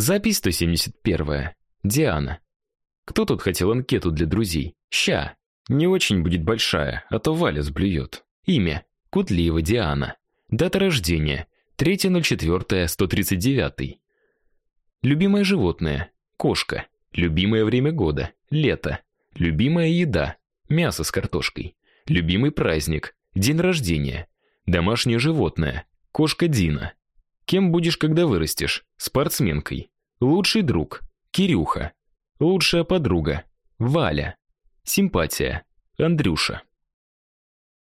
Запись 171. Диана. Кто тут хотел анкету для друзей? Ща. Не очень будет большая, а то Валя сблюет. Имя: Кутлиева Диана. Дата рождения: 3.04.139. Любимое животное: кошка. Любимое время года: лето. Любимая еда: мясо с картошкой. Любимый праздник: день рождения. Домашнее животное: кошка Дина. Кем будешь, когда вырастешь? Спортсменкой. Лучший друг: Кирюха. Лучшая подруга: Валя. Симпатия: Андрюша.